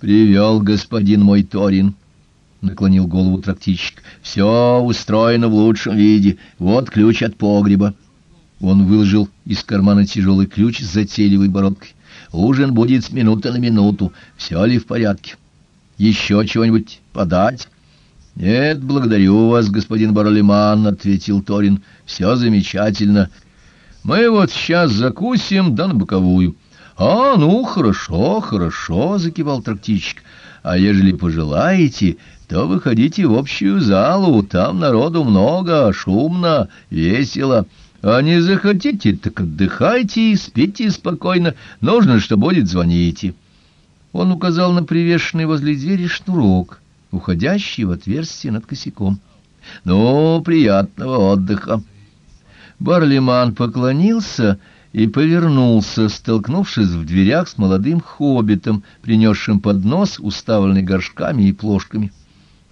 Привел господин мой Торин, — наклонил голову трактичек. — Все устроено в лучшем виде. Вот ключ от погреба. Он выложил из кармана тяжелый ключ с затейливой бородкой. Ужин будет с минуты на минуту. Все ли в порядке? Еще чего-нибудь подать? — Нет, благодарю вас, господин Баралиман, — ответил Торин. — Все замечательно. Мы вот сейчас закусим, да на боковую. — А, ну, хорошо, хорошо, — закивал трактичек. — А ежели пожелаете, то выходите в общую залу. Там народу много, шумно, весело. — а не захотите, так отдыхайте и спите спокойно. Нужно, что будет, звоните. Он указал на привешенный возле двери шнурок, уходящий в отверстие над косяком. Ну, приятного отдыха. Барлиман поклонился и повернулся, столкнувшись в дверях с молодым хоббитом, принесшим поднос, уставленный горшками и плошками.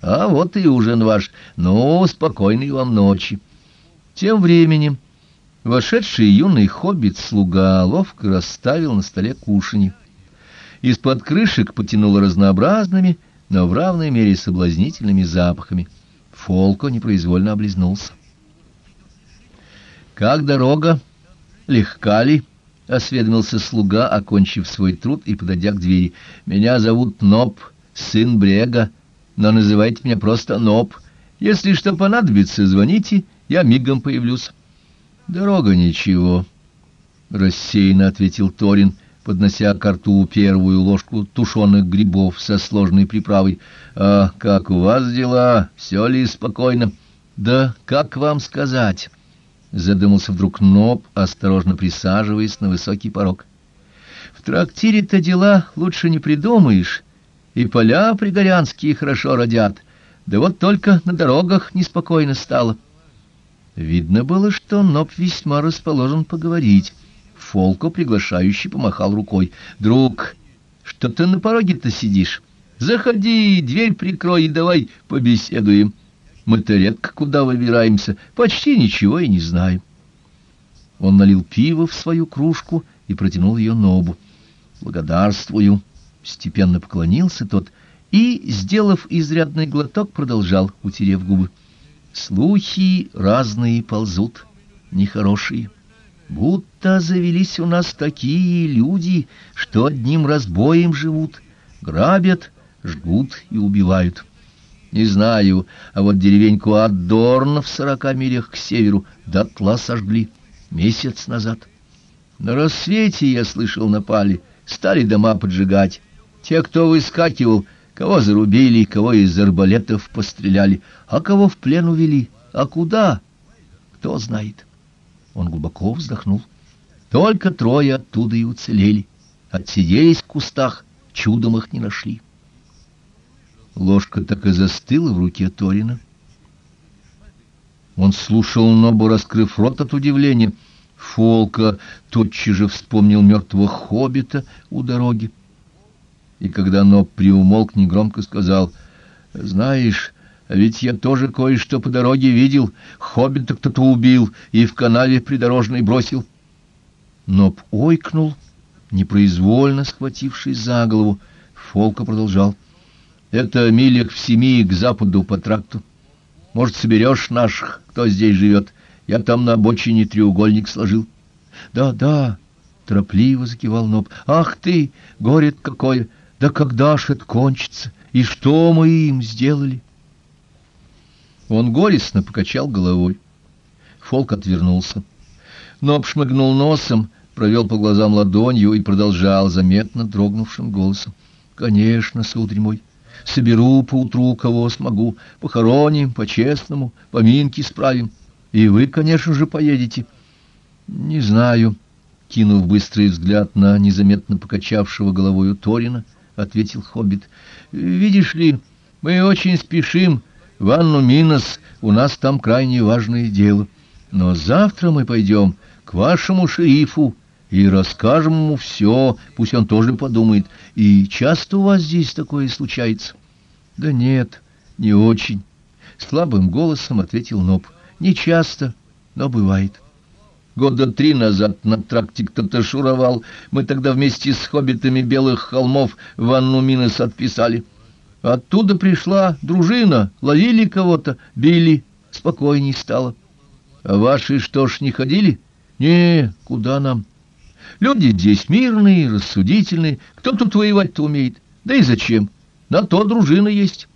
А вот и ужин ваш. Ну, спокойной вам ночи. Тем временем Вошедший юный хоббит-слуга ловко расставил на столе кушанье. Из-под крышек потянуло разнообразными, но в равной мере соблазнительными запахами. Фолко непроизвольно облизнулся. «Как дорога? Легка ли?» — осведомился слуга, окончив свой труд и подойдя к двери. «Меня зовут Ноб, сын Брега, но называйте меня просто Ноб. Если что понадобится, звоните, я мигом появлюсь». Дорога ничего, рассеянно ответил Торин, поднося к рту первую ложку тушеных грибов со сложной приправой. А как у вас дела? Все ли спокойно? Да как вам сказать? Задумался вдруг Ноб, осторожно присаживаясь на высокий порог. В трактире-то дела лучше не придумаешь, и поля пригорянские хорошо родят. Да вот только на дорогах неспокойно стало. Видно было, что Ноб весьма расположен поговорить. Фолко, приглашающий, помахал рукой. «Друг, что ты на пороге-то сидишь? Заходи, дверь прикрой и давай побеседуем. Мы-то редко куда выбираемся, почти ничего и не знаем». Он налил пиво в свою кружку и протянул ее Нобу. «Благодарствую!» — степенно поклонился тот и, сделав изрядный глоток, продолжал, утерев губы. Слухи разные ползут, нехорошие. Будто завелись у нас такие люди, что одним разбоем живут, грабят, жгут и убивают. Не знаю, а вот деревеньку Аддорн в сорока милях к северу дотла сожгли месяц назад. На рассвете, я слышал, напали, стали дома поджигать. Те, кто выскакивал, Кого зарубили, кого из арбалетов постреляли, а кого в плен увели, а куда, кто знает. Он глубоко вздохнул. Только трое оттуда и уцелели. Отсиделись в кустах, чудом их не нашли. Ложка так и застыла в руке Торина. Он слушал Нобу, раскрыв рот от удивления. Фолка тотчас же вспомнил мертвого хоббита у дороги и когда Ноб приумолк, негромко сказал, «Знаешь, ведь я тоже кое-что по дороге видел. Хоббита кто-то убил и в канаве придорожной бросил». Ноб ойкнул, непроизвольно схватившись за голову. Фолка продолжал. «Это милях в семи к западу по тракту. Может, соберешь наших, кто здесь живет? Я там на обочине треугольник сложил». «Да, да», — торопливо закивал Ноб. «Ах ты, горе какое! Да когда ж это кончится? И что мы им сделали? Он горестно покачал головой. Фолк отвернулся. Но обшмыгнул носом, провел по глазам ладонью и продолжал заметно дрогнувшим голосом. «Конечно, сударь мой, соберу поутру, кого смогу, похороним по-честному, поминки справим. И вы, конечно же, поедете». «Не знаю», — кинув быстрый взгляд на незаметно покачавшего головою Торина, —— ответил хоббит. — Видишь ли, мы очень спешим в Анну Минос, у нас там крайне важное дело. Но завтра мы пойдем к вашему шерифу и расскажем ему все, пусть он тоже подумает. И часто у вас здесь такое случается? — Да нет, не очень, — слабым голосом ответил Ноб. — Не часто, но бывает. — Года три назад на тракте кто-то шуровал. Мы тогда вместе с хоббитами Белых холмов ванну Минес отписали. Оттуда пришла дружина, ловили кого-то, били, спокойней стало. А ваши что ж не ходили? Не, куда нам? Люди здесь мирные, рассудительные. Кто тут воевать-то умеет? Да и зачем? На то дружина есть».